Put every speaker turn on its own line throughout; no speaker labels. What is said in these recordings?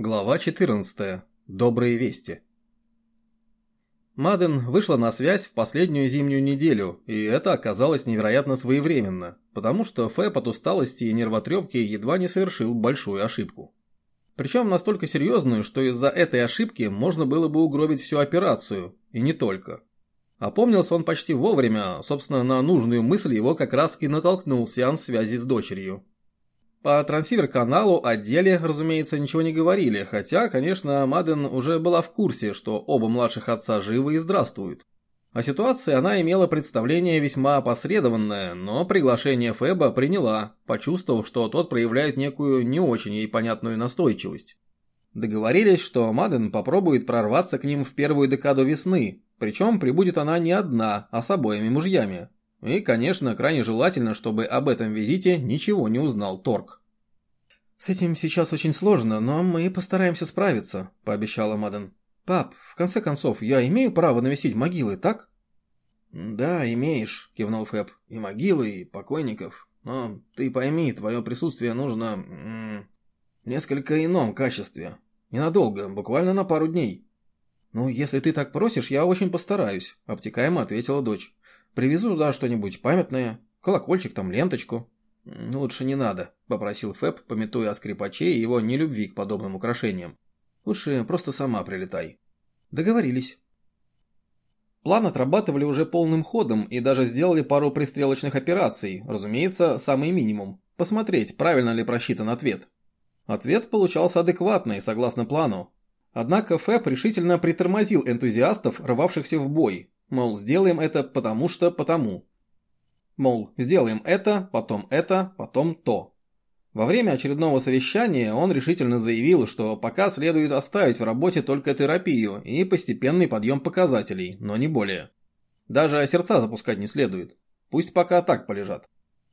Глава 14. Добрые вести. Маден вышла на связь в последнюю зимнюю неделю, и это оказалось невероятно своевременно, потому что Фэб от усталости и нервотрепки едва не совершил большую ошибку. Причем настолько серьезную, что из-за этой ошибки можно было бы угробить всю операцию, и не только. Опомнился он почти вовремя, собственно, на нужную мысль его как раз и натолкнул сеанс связи с дочерью. По трансивер-каналу о деле, разумеется, ничего не говорили, хотя, конечно, Маден уже была в курсе, что оба младших отца живы и здравствуют. О ситуации она имела представление весьма опосредованное, но приглашение Феба приняла, почувствовав, что тот проявляет некую не очень ей понятную настойчивость. Договорились, что Маден попробует прорваться к ним в первую декаду весны, причем прибудет она не одна, а с обоими мужьями. И, конечно, крайне желательно, чтобы об этом визите ничего не узнал Торг. «С этим сейчас очень сложно, но мы постараемся справиться», – пообещала Маден. «Пап, в конце концов, я имею право навестить могилы, так?» «Да, имеешь», – кивнул Фэб. «И могилы, и покойников. Но ты пойми, твое присутствие нужно... М -м, несколько ином качестве. Ненадолго, буквально на пару дней». «Ну, если ты так просишь, я очень постараюсь», – обтекаемо ответила дочь. Привезу туда что-нибудь памятное, колокольчик там, ленточку». «Лучше не надо», — попросил Фэб, пометуя о скрипаче и его нелюбви к подобным украшениям. «Лучше просто сама прилетай». «Договорились». План отрабатывали уже полным ходом и даже сделали пару пристрелочных операций, разумеется, самый минимум. Посмотреть, правильно ли просчитан ответ. Ответ получался адекватный, согласно плану. Однако Фэб решительно притормозил энтузиастов, рвавшихся в бой, Мол, сделаем это потому что потому. Мол, сделаем это, потом это, потом то. Во время очередного совещания он решительно заявил, что пока следует оставить в работе только терапию и постепенный подъем показателей, но не более. Даже сердца запускать не следует. Пусть пока так полежат.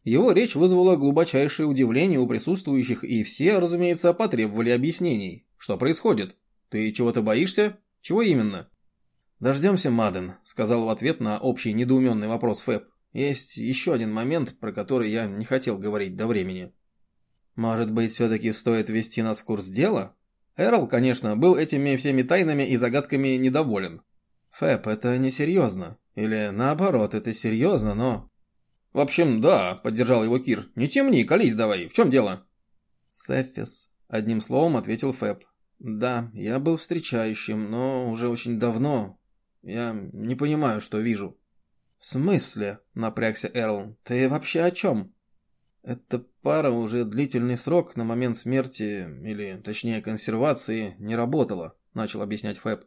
Его речь вызвала глубочайшее удивление у присутствующих, и все, разумеется, потребовали объяснений. Что происходит? Ты чего-то боишься? Чего именно? «Дождемся, Маден», — сказал в ответ на общий недоуменный вопрос Фэб. «Есть еще один момент, про который я не хотел говорить до времени». «Может быть, все-таки стоит ввести нас в курс дела?» Эрл, конечно, был этими всеми тайнами и загадками недоволен. «Фэб, это несерьезно. Или наоборот, это серьезно, но...» «В общем, да», — поддержал его Кир. «Не темни, колись давай. В чем дело?» «Сефис», — одним словом ответил Фэб. «Да, я был встречающим, но уже очень давно, я не понимаю, что вижу. В смысле? Напрягся Эрл. Ты вообще о чем? Эта пара уже длительный срок на момент смерти, или точнее консервации, не работала, начал объяснять Фэб.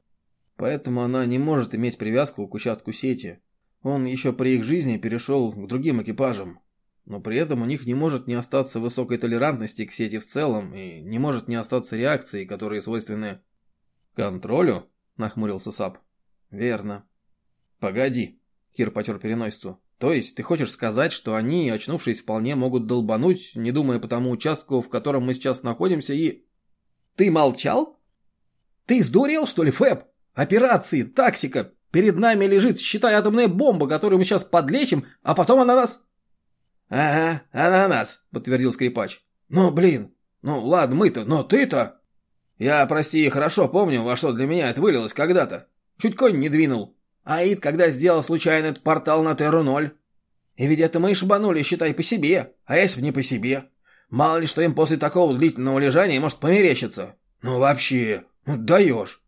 Поэтому она не может иметь привязку к участку сети. Он еще при их жизни перешел к другим экипажам. Но при этом у них не может не остаться высокой толерантности к сети в целом, и не может не остаться реакции, которые свойственны... «Контролю?» – нахмурился Сап. «Верно». «Погоди», — Кир потер переносицу. «То есть ты хочешь сказать, что они, очнувшись, вполне могут долбануть, не думая по тому участку, в котором мы сейчас находимся, и...» «Ты молчал? Ты сдурел, что ли, Фэб? Операции, тактика. Перед нами лежит, считай, атомная бомба, которую мы сейчас подлечим, а потом она нас...» «Ага, она нас», — подтвердил скрипач. «Ну, блин, ну ладно мы-то, но ты-то...» «Я, прости, хорошо помню, во что для меня это вылилось когда-то. Чуть конь не двинул. Аид, когда сделал случайно этот портал на Терру-0. И ведь это мы шибанули, считай, по себе. А если бы не по себе? Мало ли, что им после такого длительного лежания может померещиться. Ну вообще, ну даешь.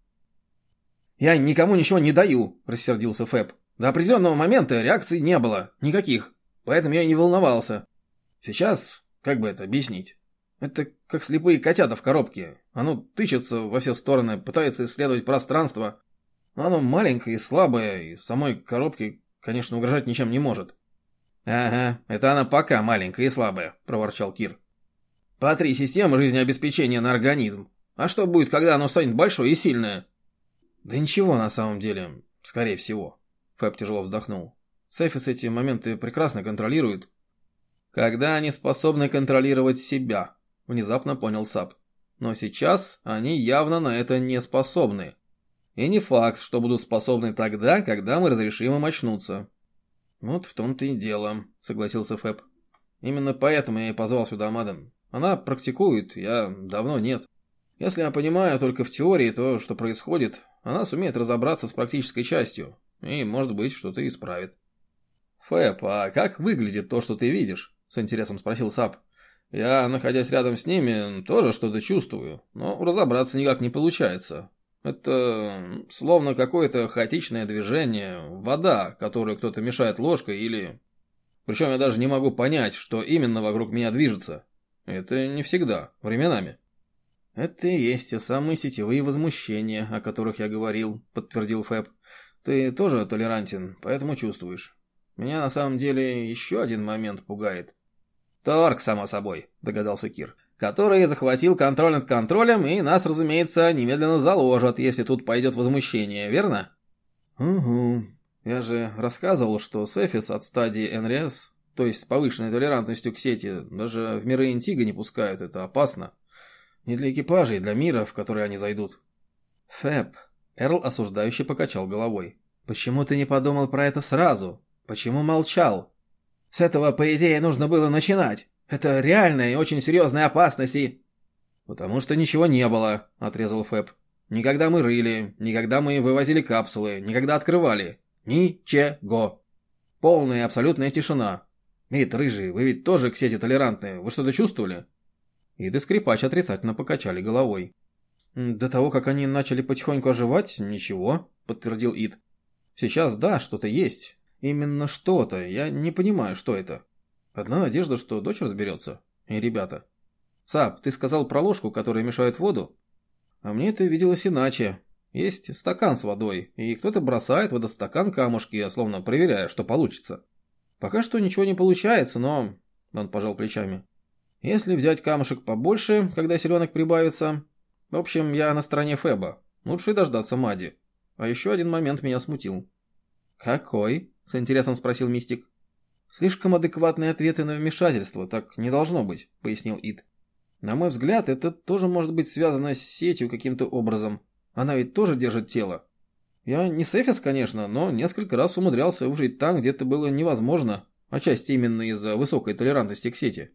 Я никому ничего не даю, рассердился Фэб. До определенного момента реакции не было. Никаких. Поэтому я не волновался. Сейчас, как бы это объяснить? Это как слепые котята в коробке. Оно тычется во все стороны, пытается исследовать пространство, оно маленькое и слабое, и самой коробке, конечно, угрожать ничем не может. «Ага, это она пока маленькая и слабая», – проворчал Кир. «По три системы жизнеобеспечения на организм. А что будет, когда оно станет большое и сильное?» «Да ничего на самом деле, скорее всего», – Фэб тяжело вздохнул. «Сейфис эти моменты прекрасно контролируют». «Когда они способны контролировать себя», – внезапно понял Сап. «Но сейчас они явно на это не способны». И не факт, что будут способны тогда, когда мы разрешим им очнуться. Вот в том-то и дело, согласился Фэб. Именно поэтому я и позвал сюда Маден. Она практикует, я давно нет. Если я понимаю только в теории то, что происходит, она сумеет разобраться с практической частью, и, может быть, что-то исправит. «Фэп, а как выглядит то, что ты видишь?» – с интересом спросил Сап. «Я, находясь рядом с ними, тоже что-то чувствую, но разобраться никак не получается. Это словно какое-то хаотичное движение, вода, которую кто-то мешает ложкой или... Причем я даже не могу понять, что именно вокруг меня движется. Это не всегда, временами». «Это и есть те самые сетевые возмущения, о которых я говорил», – подтвердил Фэб. «Ты тоже толерантен, поэтому чувствуешь. Меня на самом деле еще один момент пугает». «Торг, само собой», – догадался Кир. «Который захватил контроль над контролем, и нас, разумеется, немедленно заложат, если тут пойдет возмущение, верно?» «Угу. Я же рассказывал, что Сефис от стадии НРС, то есть с повышенной толерантностью к сети, даже в миры Интига не пускают, это опасно». Не для экипажей, для мира, в который они зайдут. Фэб. Эрл осуждающе покачал головой. Почему ты не подумал про это сразу? Почему молчал? С этого, по идее, нужно было начинать. Это реальная и очень серьезная опасность и... Потому что ничего не было, отрезал Фэб. Никогда мы рыли, никогда мы вывозили капсулы, никогда открывали. Ничего. Полная абсолютная тишина. Мит, рыжий, вы ведь тоже к сети толерантные. Вы что-то чувствовали? Ид и скрипач отрицательно покачали головой. «До того, как они начали потихоньку оживать, ничего», — подтвердил Ид. «Сейчас да, что-то есть. Именно что-то. Я не понимаю, что это. Одна надежда, что дочь разберется. И ребята. Сап, ты сказал про ложку, которая мешает воду? А мне это виделось иначе. Есть стакан с водой, и кто-то бросает в этот стакан камушки, словно проверяя, что получится. Пока что ничего не получается, но...» Он пожал плечами. Если взять камушек побольше, когда селенок прибавится... В общем, я на стороне Феба. Лучше дождаться Мади. А еще один момент меня смутил. «Какой?» – с интересом спросил Мистик. «Слишком адекватные ответы на вмешательство, так не должно быть», – пояснил Ид. «На мой взгляд, это тоже может быть связано с сетью каким-то образом. Она ведь тоже держит тело. Я не Сефис, конечно, но несколько раз умудрялся выжить там, где это было невозможно, отчасти именно из-за высокой толерантности к сети».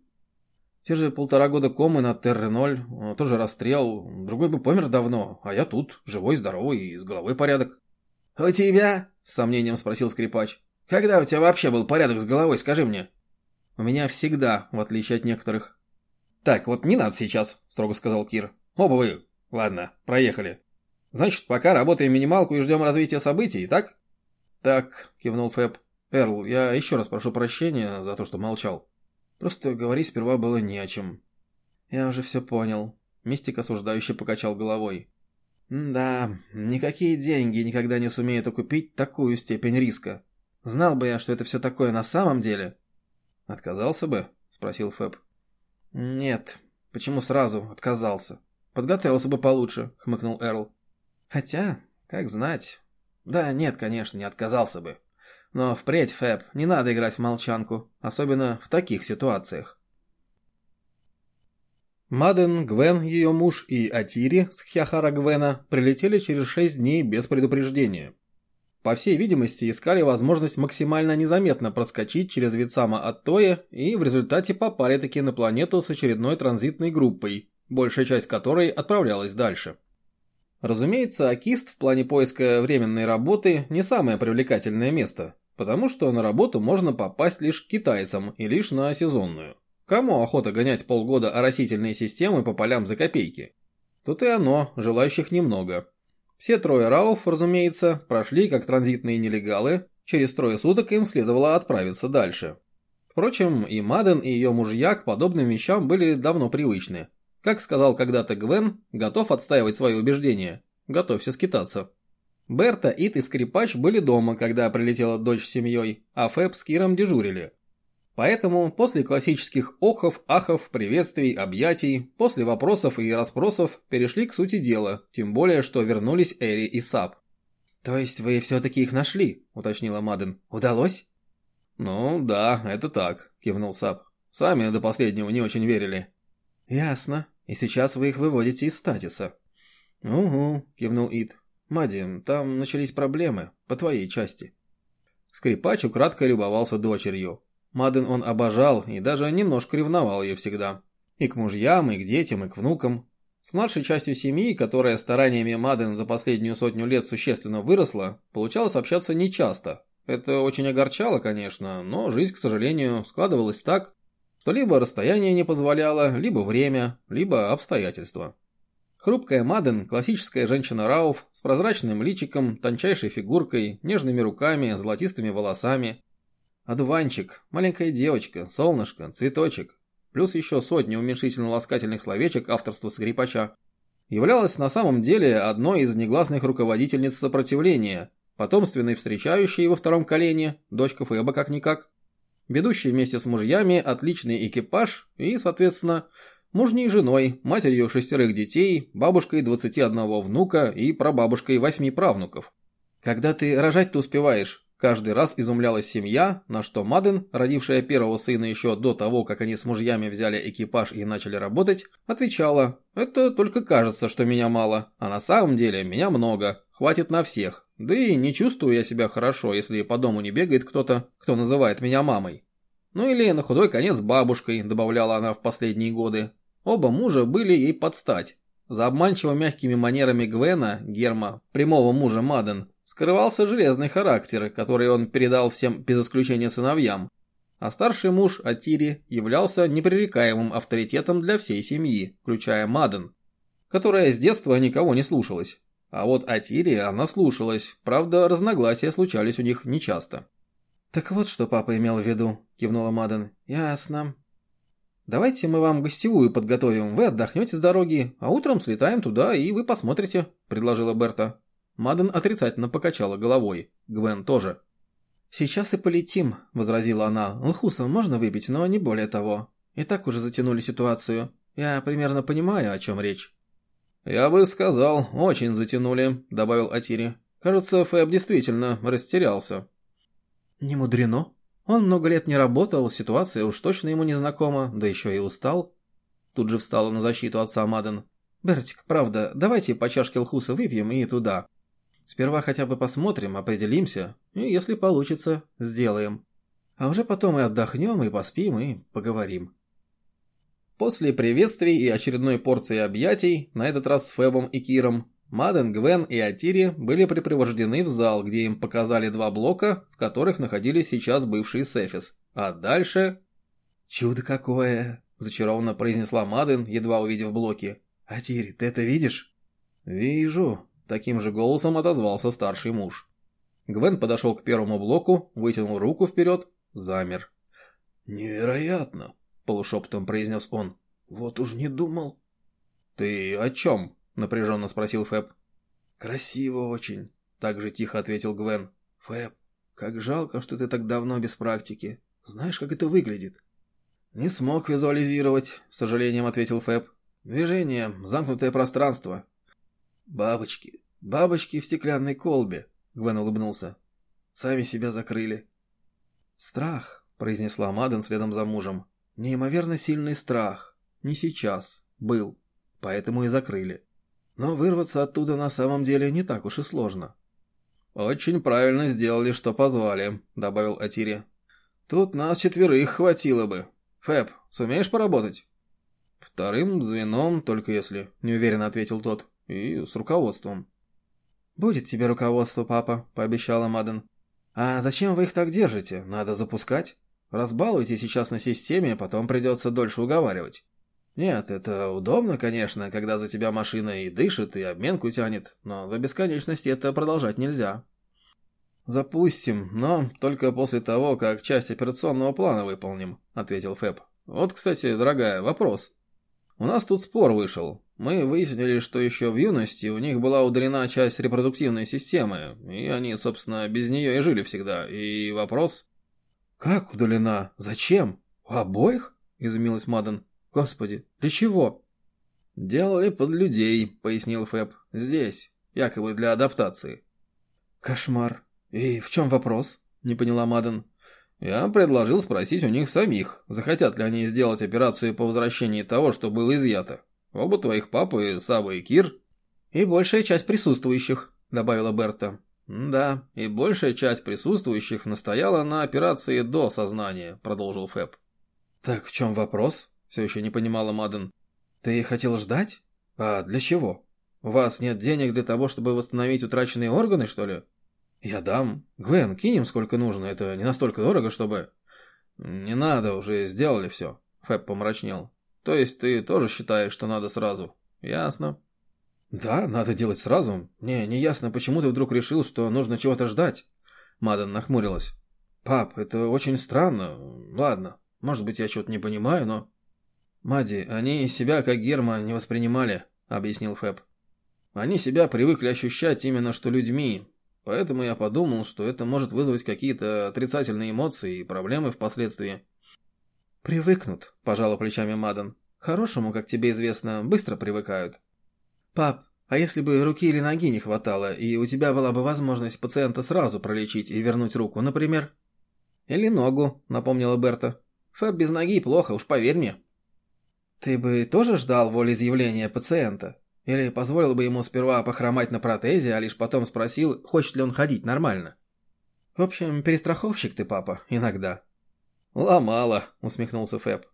Те же полтора года комы на Терре-0, э, тоже расстрел, другой бы помер давно, а я тут, живой, здоровый и с головой порядок. «У тебя?» – с сомнением спросил скрипач. «Когда у тебя вообще был порядок с головой, скажи мне?» «У меня всегда, в отличие от некоторых». «Так, вот не надо сейчас», – строго сказал Кир. «Оба вы. Ладно, проехали. Значит, пока работаем минималку и ждем развития событий, так?» «Так», – кивнул Фэб. «Эрл, я еще раз прошу прощения за то, что молчал». Просто говорить сперва было не о чем. Я уже все понял. Мистик осуждающе покачал головой. Да, никакие деньги никогда не сумеют окупить такую степень риска. Знал бы я, что это все такое на самом деле. Отказался бы? Спросил Фэб. Нет. Почему сразу отказался? Подготовился бы получше, хмыкнул Эрл. Хотя, как знать. Да, нет, конечно, не отказался бы. Но впредь, Фэб, не надо играть в молчанку, особенно в таких ситуациях. Маден, Гвен, ее муж и Атири с Хьяхара Гвена прилетели через шесть дней без предупреждения. По всей видимости, искали возможность максимально незаметно проскочить через Вицама Аттоя и в результате попали таки на планету с очередной транзитной группой, большая часть которой отправлялась дальше. Разумеется, Акист в плане поиска временной работы не самое привлекательное место, Потому что на работу можно попасть лишь китайцам и лишь на сезонную. Кому охота гонять полгода оросительные системы по полям за копейки? Тут и оно, желающих немного. Все трое рауф, разумеется, прошли как транзитные нелегалы, через трое суток им следовало отправиться дальше. Впрочем, и Маден, и ее мужья к подобным вещам были давно привычны. Как сказал когда-то Гвен, готов отстаивать свои убеждения. Готовься скитаться. Берта, Ит и Скрипач были дома, когда прилетела дочь с семьей, а Фэб с Киром дежурили. Поэтому после классических охов, ахов, приветствий, объятий, после вопросов и расспросов перешли к сути дела, тем более, что вернулись Эри и Сап. «То есть вы все-таки их нашли?» – уточнила Маден. «Удалось?» «Ну да, это так», – кивнул Сап. «Сами до последнего не очень верили». «Ясно. И сейчас вы их выводите из статиса». «Угу», – кивнул Ит. «Мадди, там начались проблемы, по твоей части». Скрипач украдкой любовался дочерью. Маден он обожал и даже немножко ревновал ее всегда. И к мужьям, и к детям, и к внукам. С младшей частью семьи, которая стараниями Маден за последнюю сотню лет существенно выросла, получалось общаться нечасто. Это очень огорчало, конечно, но жизнь, к сожалению, складывалась так, что либо расстояние не позволяло, либо время, либо обстоятельства. Хрупкая Маден, классическая женщина Рауф, с прозрачным личиком, тончайшей фигуркой, нежными руками, золотистыми волосами. Одуванчик, маленькая девочка, солнышко, цветочек, плюс еще сотни уменьшительно-ласкательных словечек авторства скрипача, являлась на самом деле одной из негласных руководительниц сопротивления, потомственной встречающей во втором колене, дочка Феба как-никак, ведущей вместе с мужьями отличный экипаж и, соответственно, мужней женой, матерью шестерых детей, бабушкой 21 внука и прабабушкой восьми правнуков. Когда ты рожать-то успеваешь, Каждый раз изумлялась семья, на что Маден, родившая первого сына еще до того, как они с мужьями взяли экипаж и начали работать, отвечала «Это только кажется, что меня мало, а на самом деле меня много, хватит на всех. Да и не чувствую я себя хорошо, если по дому не бегает кто-то, кто называет меня мамой». Ну или на худой конец бабушкой, добавляла она в последние годы. Оба мужа были ей под стать. За обманчиво мягкими манерами Гвена, Герма, прямого мужа Маден, скрывался железный характер, который он передал всем без исключения сыновьям. А старший муж Атири являлся непререкаемым авторитетом для всей семьи, включая Маден, которая с детства никого не слушалась. А вот Атири она слушалась, правда разногласия случались у них нечасто. «Так вот, что папа имел в виду», – кивнула Маден. «Ясно. Давайте мы вам гостевую подготовим, вы отдохнете с дороги, а утром слетаем туда и вы посмотрите», – предложила Берта. Маден отрицательно покачала головой. Гвен тоже. «Сейчас и полетим», — возразила она. «Лхусом можно выпить, но не более того. И так уже затянули ситуацию. Я примерно понимаю, о чем речь». «Я бы сказал, очень затянули», — добавил Атири. «Кажется, Фэб действительно растерялся». «Не мудрено. Он много лет не работал, ситуация уж точно ему не знакома, да еще и устал». Тут же встала на защиту отца Маден. «Бертик, правда, давайте по чашке лхуса выпьем и туда. Сперва хотя бы посмотрим, определимся, и если получится, сделаем. А уже потом и отдохнем, и поспим, и поговорим. После приветствий и очередной порции объятий, на этот раз с Фебом и Киром, Маден, Гвен и Атири были припровождены в зал, где им показали два блока, в которых находились сейчас бывшие Сефис. А дальше... «Чудо какое!» – зачарованно произнесла Маден, едва увидев блоки. «Атири, ты это видишь?» «Вижу», Таким же голосом отозвался старший муж. Гвен подошел к первому блоку, вытянул руку вперед, замер. «Невероятно!» – полушепотом произнес он. «Вот уж не думал». «Ты о чем?» – напряженно спросил Фэб. «Красиво очень», – так же тихо ответил Гвен. «Фэб, как жалко, что ты так давно без практики. Знаешь, как это выглядит?» «Не смог визуализировать», – с сожалением ответил Фэб. «Движение, замкнутое пространство. «Бабочки, бабочки в стеклянной колбе», — Гвен улыбнулся. «Сами себя закрыли». «Страх», — произнесла Маден следом за мужем. «Неимоверно сильный страх. Не сейчас. Был. Поэтому и закрыли. Но вырваться оттуда на самом деле не так уж и сложно». «Очень правильно сделали, что позвали», — добавил Атири. «Тут нас четверых хватило бы. Фэб, сумеешь поработать?» «Вторым звеном, только если», — неуверенно ответил тот. И с руководством. «Будет тебе руководство, папа», — пообещала Маден. «А зачем вы их так держите? Надо запускать. Разбалуйте сейчас на системе, потом придется дольше уговаривать». «Нет, это удобно, конечно, когда за тебя машина и дышит, и обменку тянет, но до бесконечности это продолжать нельзя». «Запустим, но только после того, как часть операционного плана выполним», — ответил Фэб. «Вот, кстати, дорогая, вопрос. У нас тут спор вышел. Мы выяснили, что еще в юности у них была удалена часть репродуктивной системы, и они, собственно, без нее и жили всегда. И вопрос... «Как удалена? Зачем? У обоих?» – изумилась Маден. «Господи, для чего?» «Делали под людей», – пояснил Фэб. «Здесь, якобы для адаптации». «Кошмар. И в чем вопрос?» – не поняла Маден. Я предложил спросить у них самих, захотят ли они сделать операцию по возвращении того, что было изъято. Оба твоих папы, Сава и Кир. И большая часть присутствующих, добавила Берта. Да, и большая часть присутствующих настояла на операции до сознания, продолжил Фэб. Так в чем вопрос? Все еще не понимала Маден. Ты хотел ждать? А для чего? У вас нет денег для того, чтобы восстановить утраченные органы, что ли? Я дам. Гвен, кинем сколько нужно, это не настолько дорого, чтобы... Не надо, уже сделали все. Фэб помрачнел. То есть ты тоже считаешь, что надо сразу? Ясно. Да, надо делать сразу. Мне не ясно, почему ты вдруг решил, что нужно чего-то ждать. Мадан нахмурилась. Пап, это очень странно. Ладно, может быть, я что-то не понимаю, но... Мади, они себя как Герма не воспринимали, объяснил Фэб. Они себя привыкли ощущать именно что людьми, поэтому я подумал, что это может вызвать какие-то отрицательные эмоции и проблемы впоследствии. «Привыкнут», – пожала плечами Мадан. «Хорошему, как тебе известно, быстро привыкают». «Пап, а если бы руки или ноги не хватало, и у тебя была бы возможность пациента сразу пролечить и вернуть руку, например?» «Или ногу», — напомнила Берта. «Фэб без ноги плохо, уж поверь мне». «Ты бы тоже ждал волеизъявления пациента? Или позволил бы ему сперва похромать на протезе, а лишь потом спросил, хочет ли он ходить нормально?» «В общем, перестраховщик ты, папа, иногда».
«Ломало», — усмехнулся Фэб.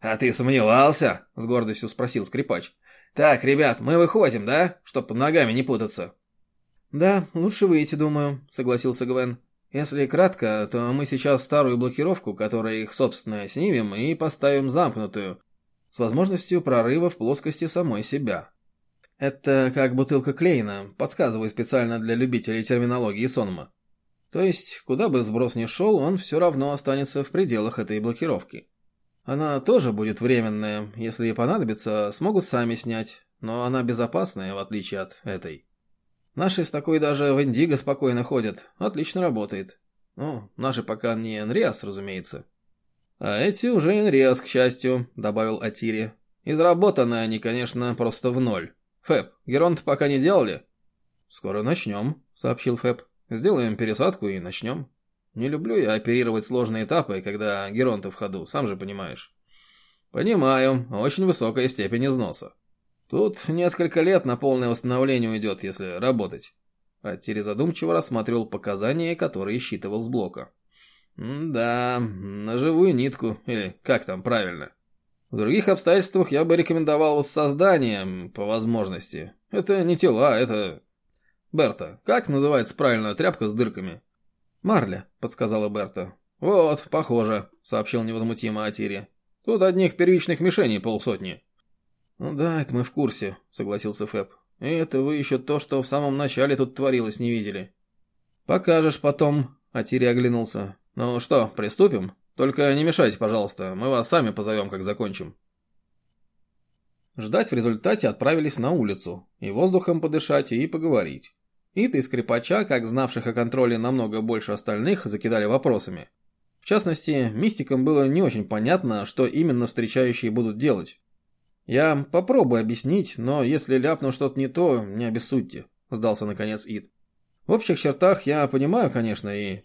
«А ты сомневался?» — с гордостью спросил скрипач. «Так, ребят, мы выходим, да? Чтоб под ногами не путаться».
«Да, лучше выйти, думаю», — согласился Гвен. Если кратко, то мы сейчас старую блокировку, которая их, собственно, снимем и поставим замкнутую, с возможностью прорыва в плоскости самой себя. Это как бутылка Клейна, подсказываю специально для любителей терминологии сонма. То есть, куда бы сброс ни шел, он все равно останется в пределах этой блокировки. Она тоже будет временная, если ей понадобится, смогут сами снять, но она безопасная, в отличие от этой. Наши с такой даже в Индиго спокойно ходят. Отлично работает. Ну, наши пока не Энриас, разумеется. А эти уже Энриас, к счастью, добавил Атири. Изработаны они, конечно, просто в ноль. Фэб, геронт пока не делали? Скоро начнем, сообщил Фэб. Сделаем пересадку и начнем. Не люблю я оперировать сложные этапы, когда геронты в ходу, сам же понимаешь. Понимаю, очень высокая степень износа. Тут несколько лет на полное восстановление уйдет, если работать. Аттири задумчиво рассматривал показания, которые считывал с блока. «Да, на живую нитку, или как там правильно. В других обстоятельствах я бы рекомендовал воссоздание, по возможности. Это не тела, это... Берта, как называется правильная тряпка с дырками?» «Марля», — подсказала Берта. «Вот, похоже», — сообщил невозмутимо Атири. «Тут одних первичных мишеней полсотни». «Ну да, это мы в курсе», — согласился Фэб. «И это вы еще то, что в самом начале тут творилось, не видели». «Покажешь потом», — Атири оглянулся. «Ну что, приступим? Только не мешайте, пожалуйста, мы вас сами позовем, как закончим». Ждать в результате отправились на улицу, и воздухом подышать, и поговорить. Ит и скрипача, как знавших о контроле намного больше остальных, закидали вопросами. В частности, мистикам было не очень понятно, что именно встречающие будут делать. «Я попробую объяснить, но если ляпну что-то не то, не обессудьте», — сдался наконец Ид. «В общих чертах я понимаю, конечно, и...»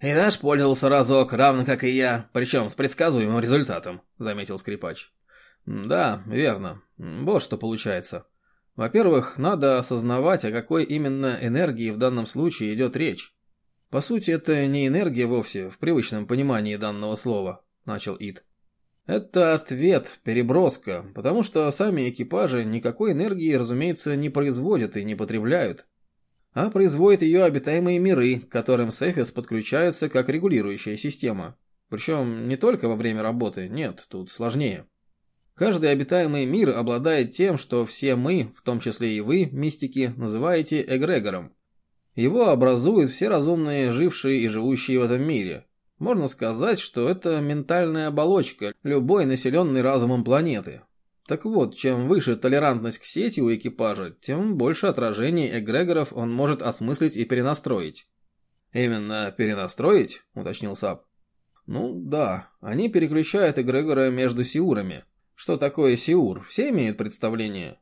«И наш пользовался разок, равно как и я, причем с предсказуемым результатом», — заметил скрипач.
«Да, верно. Вот что получается. Во-первых, надо осознавать, о какой именно энергии в данном случае идет речь. По сути, это не энергия вовсе, в привычном понимании данного слова», — начал Ид. Это ответ, переброска, потому что сами экипажи никакой энергии, разумеется, не производят и не потребляют. А производят ее обитаемые миры, к которым Сефис подключается как регулирующая система. Причем не только во время работы, нет, тут сложнее. Каждый обитаемый мир обладает тем, что все мы, в том числе и вы, мистики, называете эгрегором. Его образуют все разумные, жившие и живущие в этом мире, можно сказать, что это ментальная оболочка любой населенной разумом планеты. Так вот, чем выше толерантность к сети у экипажа, тем больше отражений эгрегоров он может осмыслить и перенастроить. «Именно перенастроить?» – уточнил Сап. «Ну да, они переключают эгрегоры между сиурами. Что такое сиур? Все имеют представление?»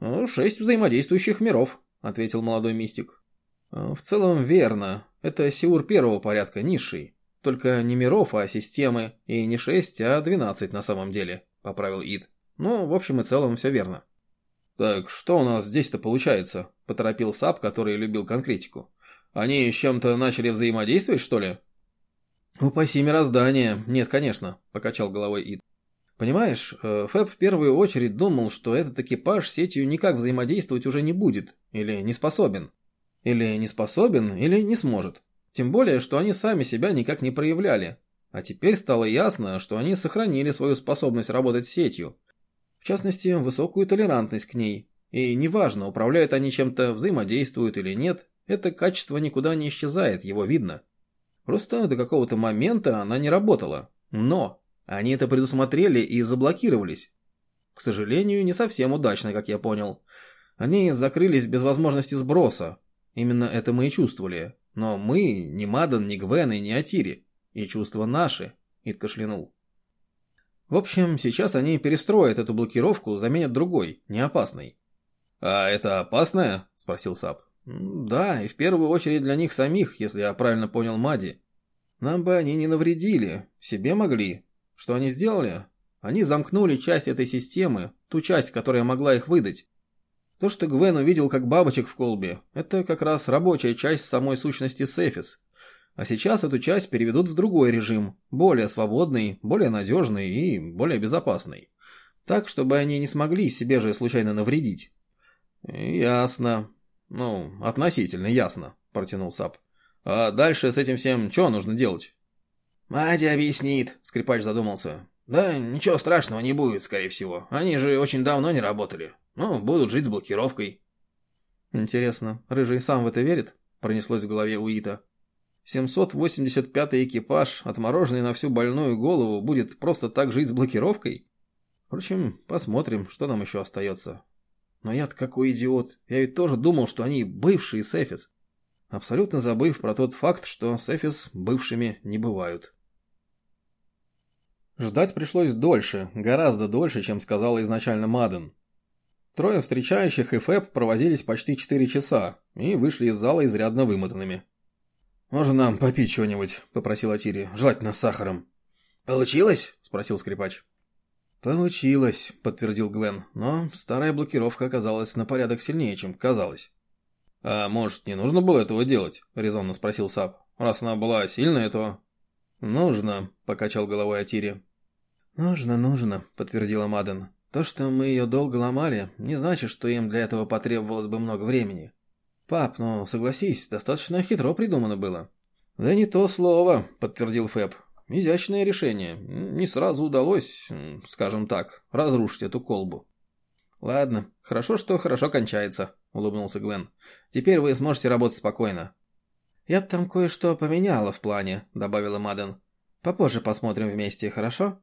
«Ну, шесть взаимодействующих миров», – ответил молодой мистик. «В целом верно. Это сиур первого порядка, низший. Только не миров, а системы, и не 6, а 12 на самом деле, поправил Ид. Ну, в общем и целом все верно. Так что у нас здесь-то получается? Поторопил Сап, который любил конкретику. Они с чем-то начали взаимодействовать, что ли? Упаси мироздание. Нет, конечно, покачал головой Ид. Понимаешь, э, Фэб в первую очередь думал, что этот экипаж сетью никак взаимодействовать уже не будет, или не способен. Или не способен, или не сможет. Тем более, что они сами себя никак не проявляли. А теперь стало ясно, что они сохранили свою способность работать сетью. В частности, высокую толерантность к ней. И неважно, управляют они чем-то, взаимодействуют или нет, это качество никуда не исчезает, его видно. Просто до какого-то момента она не работала. Но они это предусмотрели и заблокировались. К сожалению, не совсем удачно, как я понял. Они закрылись без возможности сброса. Именно это мы и чувствовали. Но мы, ни Мадан, ни Гвен и ни Атири. И чувства наши, Ид кашлянул. В общем, сейчас они перестроят эту блокировку, заменят другой, не опасной. «А это опасное?» – спросил Сап. «Да, и в первую очередь для них самих, если я правильно понял Мади. Нам бы они не навредили, себе могли, что они сделали? Они замкнули часть этой системы, ту часть, которая могла их выдать. То, что Гвен увидел как бабочек в колбе, это как раз рабочая часть самой сущности Сефис. А сейчас эту часть переведут в другой режим, более свободный, более надежный и более безопасный. Так, чтобы они не смогли себе же случайно навредить. «Ясно. Ну, относительно ясно», – протянул Сап. «А дальше с этим всем что нужно делать?»
«Мадя объяснит», — скрипач задумался. «Да ничего страшного не будет, скорее всего. Они же очень давно не работали. Ну, будут жить с блокировкой».
«Интересно, Рыжий сам в это верит?» — пронеслось в голове Уита. «785-й экипаж, отмороженный на всю больную голову, будет просто так жить с блокировкой?» Впрочем, посмотрим, что нам еще остается. Но я-то какой идиот. Я ведь тоже думал, что они бывшие Сефис абсолютно забыв про тот факт, что Сефис бывшими не бывают. Ждать пришлось дольше, гораздо дольше, чем сказала изначально Маден. Трое встречающих и Фэб провозились почти 4 часа и вышли из зала изрядно вымотанными. «Можно нам попить чего-нибудь?» – попросил Атири, желательно с сахаром.
«Получилось?»
– спросил скрипач. «Получилось», – подтвердил Гвен, но старая блокировка оказалась на порядок сильнее, чем казалось. «А может, не нужно было этого делать?» – резонно спросил Сап. «Раз она была сильная, то...» «Нужно», – покачал головой Атири. «Нужно, нужно», – подтвердила Маден. «То, что мы ее долго ломали, не значит, что им для этого потребовалось бы много времени. Пап, ну, согласись, достаточно хитро придумано было». «Да не то слово», – подтвердил Фэб. «Изящное решение. Не сразу удалось, скажем так, разрушить эту колбу». «Ладно, хорошо, что хорошо кончается», — улыбнулся Гвен. «Теперь вы сможете работать спокойно». «Я там кое-что поменяла в плане», — добавила Маден. «Попозже посмотрим вместе, хорошо?»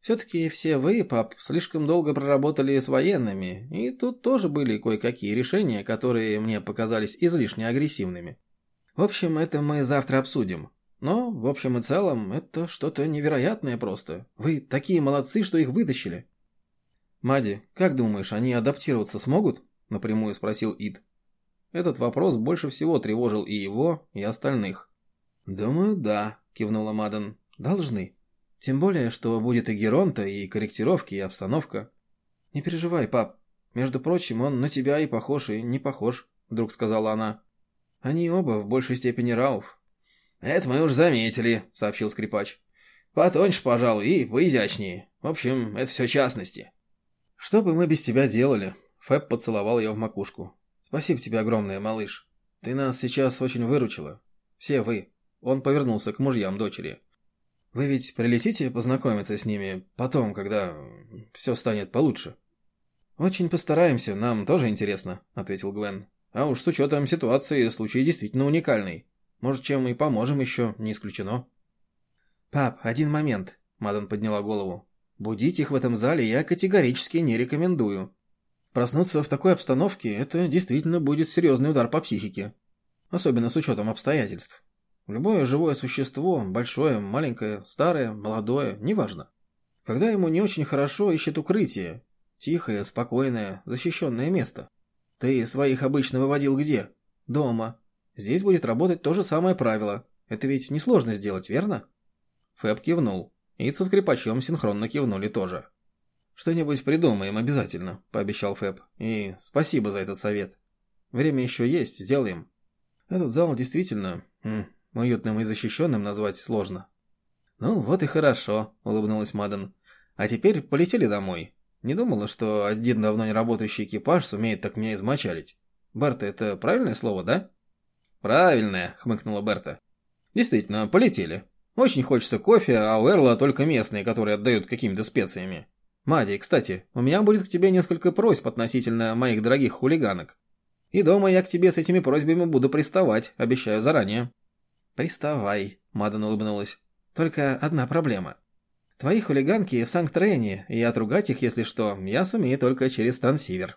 «Все-таки все вы, пап, слишком долго проработали с военными, и тут тоже были кое-какие решения, которые мне показались излишне агрессивными. В общем, это мы завтра обсудим. Но, в общем и целом, это что-то невероятное просто. Вы такие молодцы, что их вытащили». «Мади, как думаешь, они адаптироваться смогут?» – напрямую спросил Ид. Этот вопрос больше всего тревожил и его, и остальных. «Думаю, да», – кивнула Маден. «Должны. Тем более, что будет и Геронта, и корректировки, и обстановка. Не переживай, пап. Между прочим, он на тебя и похож, и не похож», – вдруг сказала она. «Они оба в большей степени Рауф».
«Это мы уж заметили», – сообщил скрипач. «Потоньше, пожалуй, и поизящнее. В общем, это все частности».
«Что бы мы без тебя делали?» Фэб поцеловал ее в макушку. «Спасибо тебе огромное, малыш. Ты нас сейчас очень выручила. Все вы». Он повернулся к мужьям дочери. «Вы ведь прилетите познакомиться с ними потом, когда все станет получше?» «Очень постараемся, нам тоже интересно», — ответил Гвен. «А уж с учетом ситуации случай действительно уникальный. Может, чем и поможем еще, не исключено». «Пап, один момент», — Мадан подняла голову. Будить их в этом зале я категорически не рекомендую. Проснуться в такой обстановке – это действительно будет серьезный удар по психике. Особенно с учетом обстоятельств. Любое живое существо, большое, маленькое, старое, молодое, неважно. Когда ему не очень хорошо, ищет укрытие. Тихое, спокойное, защищенное место. Ты своих обычно выводил где? Дома. Здесь будет работать то же самое правило. Это ведь несложно сделать, верно? Фэб кивнул. И со скрипачом синхронно кивнули тоже. «Что-нибудь придумаем обязательно», — пообещал Фэб. «И спасибо за этот совет. Время еще есть, сделаем. Этот зал действительно м, уютным и защищенным назвать сложно». «Ну, вот и хорошо», — улыбнулась Маден. А теперь полетели домой. Не думала, что один давно не работающий экипаж сумеет так меня измочалить. Берта, это правильное слово, да?
Правильное, хмыкнула Берта.
Действительно, полетели. Очень хочется кофе, а у Эрла только местные, которые отдают какими-то специями. Мади, кстати, у меня будет к тебе несколько просьб относительно моих дорогих хулиганок. И дома я к тебе с этими просьбами буду приставать, обещаю заранее.
Приставай, Мадан улыбнулась. Только одна проблема.
Твои хулиганки в Санкт-Рене, и отругать их, если что, я сумею только через трансивер.